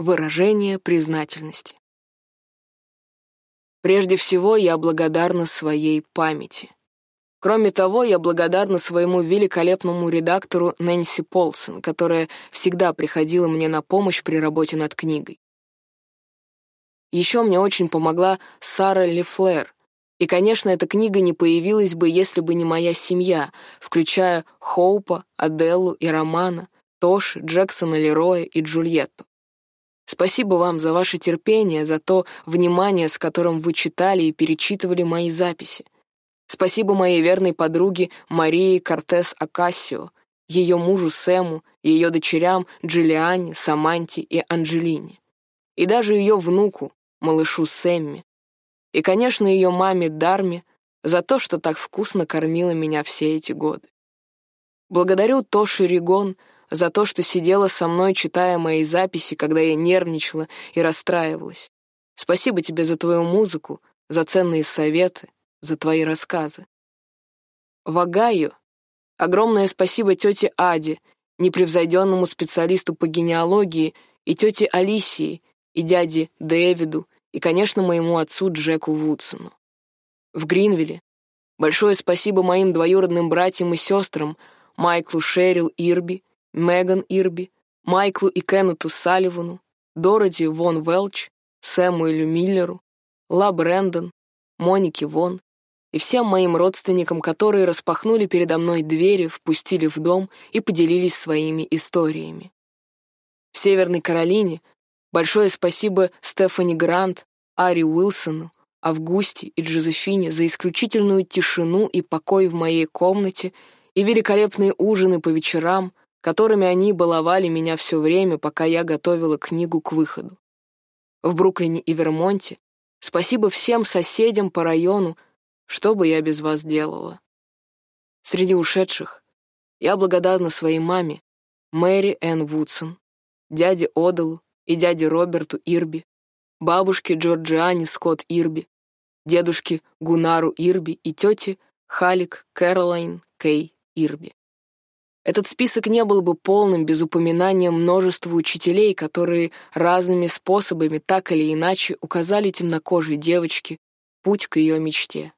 Выражение признательности. Прежде всего, я благодарна своей памяти. Кроме того, я благодарна своему великолепному редактору Нэнси Полсон, которая всегда приходила мне на помощь при работе над книгой. Еще мне очень помогла Сара Лефлер, и, конечно, эта книга не появилась бы, если бы не моя семья, включая Хоупа, Аделлу и Романа, Тоши, Джексона Лероя и Джульетту. Спасибо вам за ваше терпение, за то внимание, с которым вы читали и перечитывали мои записи. Спасибо моей верной подруге Марии Кортес Акасио, ее мужу Сэму, ее дочерям Джулиане, Саманте и Анджелине. И даже ее внуку, малышу Сэмми. И, конечно, ее маме Дарме за то, что так вкусно кормила меня все эти годы. Благодарю Тоши Ригон за то, что сидела со мной, читая мои записи, когда я нервничала и расстраивалась. Спасибо тебе за твою музыку, за ценные советы, за твои рассказы. Вагаю, огромное спасибо тете Аде, непревзойденному специалисту по генеалогии, и тете Алисии, и дяде Дэвиду, и, конечно, моему отцу Джеку Вудсону. В Гринвилле большое спасибо моим двоюродным братьям и сестрам Майклу Шерил Ирби, Меган Ирби, Майклу и Кеннету Салливану, Дороти Вон Велч, Сэмуэлю Миллеру, Ла Брэндон, Монике Вон и всем моим родственникам, которые распахнули передо мной двери, впустили в дом и поделились своими историями. В Северной Каролине большое спасибо Стефани Грант, Ари Уилсону, Августе и Джозефине за исключительную тишину и покой в моей комнате и великолепные ужины по вечерам, которыми они баловали меня все время, пока я готовила книгу к выходу. В Бруклине и Вермонте спасибо всем соседям по району, что бы я без вас делала. Среди ушедших я благодарна своей маме, Мэри Энн Вудсон, дяде Одалу и дяде Роберту Ирби, бабушке Джорджиане Скотт Ирби, дедушке Гунару Ирби и тете Халик Кэролайн Кей Ирби. Этот список не был бы полным без упоминания множества учителей, которые разными способами так или иначе указали темнокожей девочке путь к ее мечте.